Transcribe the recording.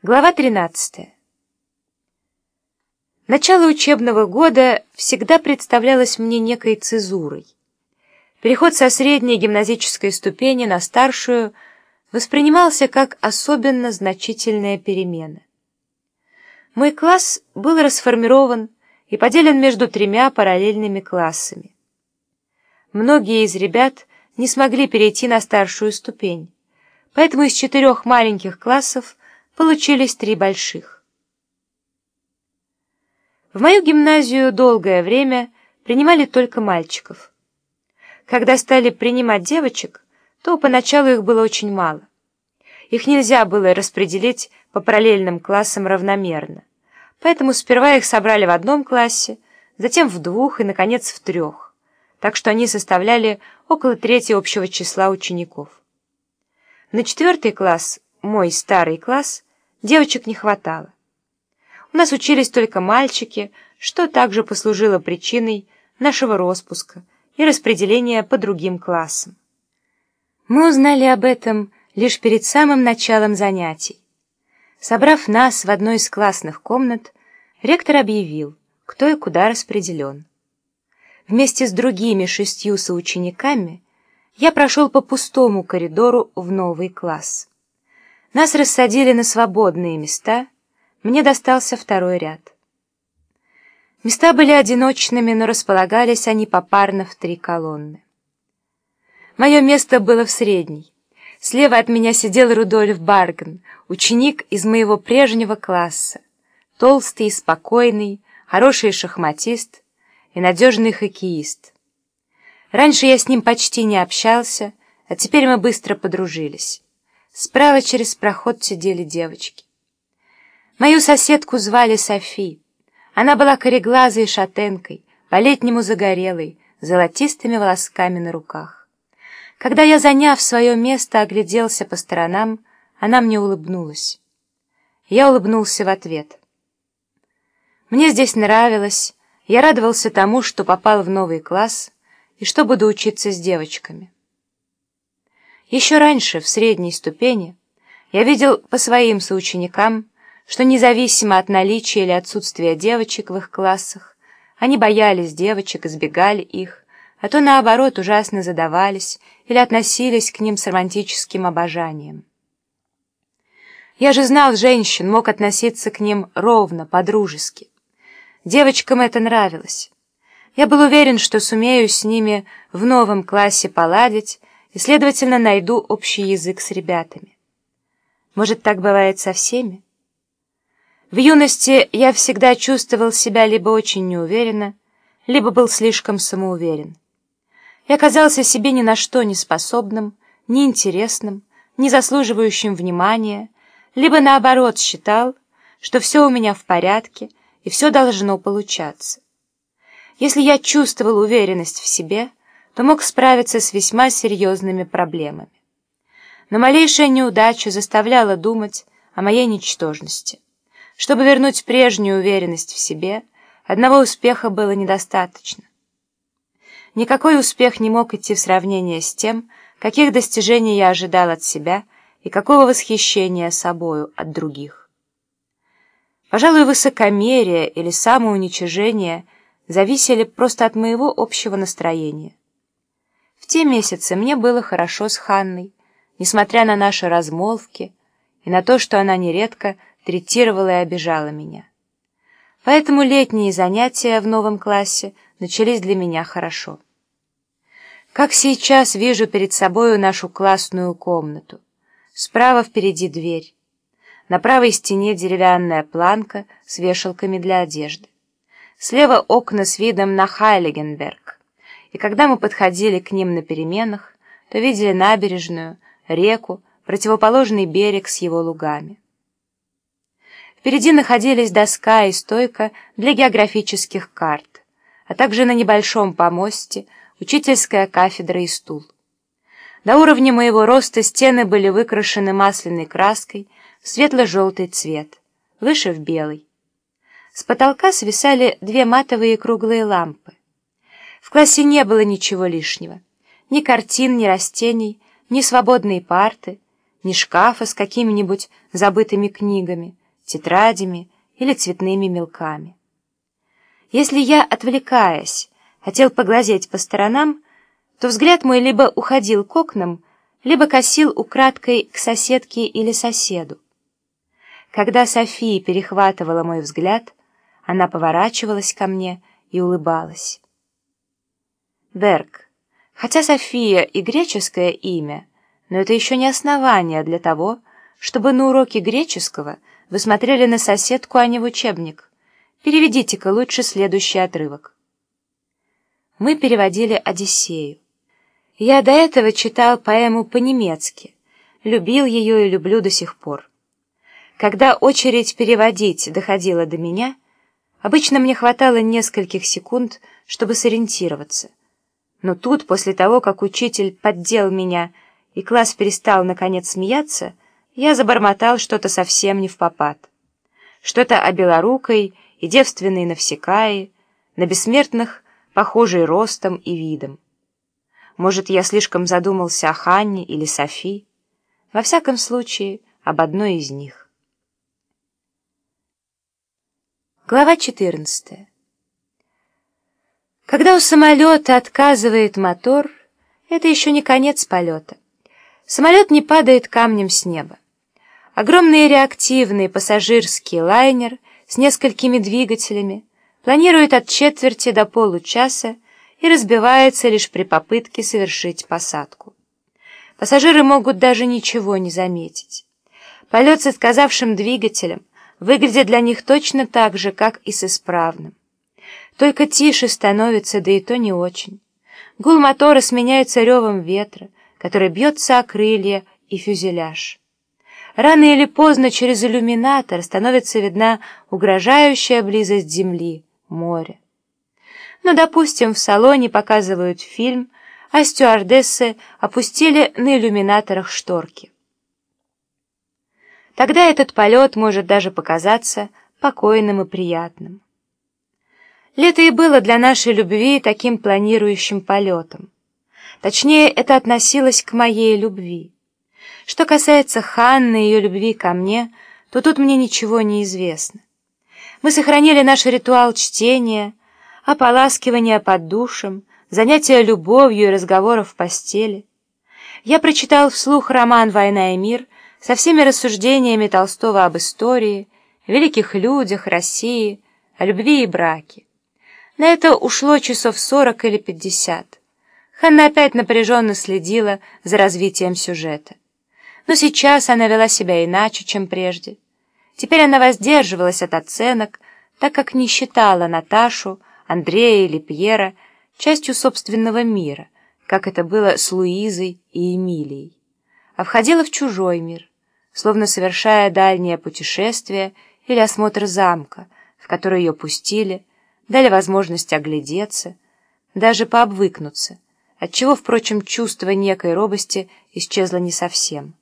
Глава 13. Начало учебного года всегда представлялось мне некой цезурой. Переход со средней гимназической ступени на старшую воспринимался как особенно значительная перемена. Мой класс был расформирован и поделен между тремя параллельными классами. Многие из ребят не смогли перейти на старшую ступень, поэтому из четырех маленьких классов получились три больших. В мою гимназию долгое время принимали только мальчиков. Когда стали принимать девочек, то поначалу их было очень мало. Их нельзя было распределить по параллельным классам равномерно, поэтому сперва их собрали в одном классе, затем в двух и, наконец, в трех, так что они составляли около трети общего числа учеников. На четвертый класс, мой старый класс, Девочек не хватало. У нас учились только мальчики, что также послужило причиной нашего распуска и распределения по другим классам. Мы узнали об этом лишь перед самым началом занятий. Собрав нас в одной из классных комнат, ректор объявил, кто и куда распределен. Вместе с другими шестью соучениками я прошел по пустому коридору в новый класс. Нас рассадили на свободные места, мне достался второй ряд. Места были одиночными, но располагались они попарно в три колонны. Мое место было в средней. Слева от меня сидел Рудольф Барген, ученик из моего прежнего класса. Толстый спокойный, хороший шахматист и надежный хоккеист. Раньше я с ним почти не общался, а теперь мы быстро подружились. Справа через проход сидели девочки. Мою соседку звали Софи. Она была кореглазой шатенкой, по-летнему загорелой, золотистыми волосками на руках. Когда я, заняв свое место, огляделся по сторонам, она мне улыбнулась. Я улыбнулся в ответ. Мне здесь нравилось, я радовался тому, что попал в новый класс и что буду учиться с девочками. Еще раньше, в средней ступени, я видел по своим соученикам, что независимо от наличия или отсутствия девочек в их классах, они боялись девочек, избегали их, а то, наоборот, ужасно задавались или относились к ним с романтическим обожанием. Я же знал женщин, мог относиться к ним ровно, по-дружески. Девочкам это нравилось. Я был уверен, что сумею с ними в новом классе поладить, и, следовательно, найду общий язык с ребятами. Может, так бывает со всеми? В юности я всегда чувствовал себя либо очень неуверенно, либо был слишком самоуверен. Я казался себе ни на что не способным, неинтересным, не заслуживающим внимания, либо наоборот считал, что все у меня в порядке и все должно получаться. Если я чувствовал уверенность в себе, то мог справиться с весьма серьезными проблемами. Но малейшая неудача заставляла думать о моей ничтожности. Чтобы вернуть прежнюю уверенность в себе, одного успеха было недостаточно. Никакой успех не мог идти в сравнение с тем, каких достижений я ожидал от себя и какого восхищения собою от других. Пожалуй, высокомерие или самоуничижение зависели просто от моего общего настроения. Те месяцы мне было хорошо с Ханной, несмотря на наши размолвки и на то, что она нередко третировала и обижала меня. Поэтому летние занятия в новом классе начались для меня хорошо. Как сейчас вижу перед собою нашу классную комнату. Справа впереди дверь. На правой стене деревянная планка с вешалками для одежды. Слева окна с видом на Хайлигенберг и когда мы подходили к ним на переменах, то видели набережную, реку, противоположный берег с его лугами. Впереди находились доска и стойка для географических карт, а также на небольшом помосте учительская кафедра и стул. До уровня моего роста стены были выкрашены масляной краской в светло-желтый цвет, выше в белый. С потолка свисали две матовые круглые лампы. В классе не было ничего лишнего. Ни картин, ни растений, ни свободной парты, ни шкафа с какими-нибудь забытыми книгами, тетрадями или цветными мелками. Если я, отвлекаясь, хотел поглазеть по сторонам, то взгляд мой либо уходил к окнам, либо косил украдкой к соседке или соседу. Когда София перехватывала мой взгляд, она поворачивалась ко мне и улыбалась. Берг, хотя София и греческое имя, но это еще не основание для того, чтобы на уроке греческого вы смотрели на соседку, а не в учебник. Переведите-ка лучше следующий отрывок. Мы переводили «Одиссею». Я до этого читал поэму по-немецки, любил ее и люблю до сих пор. Когда очередь переводить доходила до меня, обычно мне хватало нескольких секунд, чтобы сориентироваться. Но тут, после того, как учитель поддел меня и класс перестал, наконец, смеяться, я забормотал что-то совсем не в попад. Что-то о белорукой и девственной Навсекае, на бессмертных, похожей ростом и видом. Может, я слишком задумался о Ханне или Софи? Во всяком случае, об одной из них. Глава 14. Когда у самолета отказывает мотор, это еще не конец полета. Самолет не падает камнем с неба. Огромный реактивный пассажирский лайнер с несколькими двигателями планирует от четверти до получаса и разбивается лишь при попытке совершить посадку. Пассажиры могут даже ничего не заметить. Полет с отказавшим двигателем выглядит для них точно так же, как и с исправным. Только тише становится, да и то не очень. Гул мотора сменяется ревом ветра, который бьется о крылья и фюзеляж. Рано или поздно через иллюминатор становится видна угрожающая близость земли, моря. Но, допустим, в салоне показывают фильм, а стюардессы опустили на иллюминаторах шторки. Тогда этот полет может даже показаться покойным и приятным. Лето и было для нашей любви таким планирующим полетом. Точнее, это относилось к моей любви. Что касается Ханны и ее любви ко мне, то тут мне ничего не известно. Мы сохранили наш ритуал чтения, ополаскивания под душем, занятия любовью и разговоров в постели. Я прочитал вслух роман «Война и мир» со всеми рассуждениями Толстого об истории, великих людях, России, о любви и браке. На это ушло часов сорок или пятьдесят. Ханна опять напряженно следила за развитием сюжета. Но сейчас она вела себя иначе, чем прежде. Теперь она воздерживалась от оценок, так как не считала Наташу Андрея или Пьера частью собственного мира, как это было с Луизой и Эмилией, а входила в чужой мир, словно совершая дальнее путешествие или осмотр замка, в который ее пустили, дали возможность оглядеться, даже пообвыкнуться, отчего, впрочем, чувство некой робости исчезло не совсем.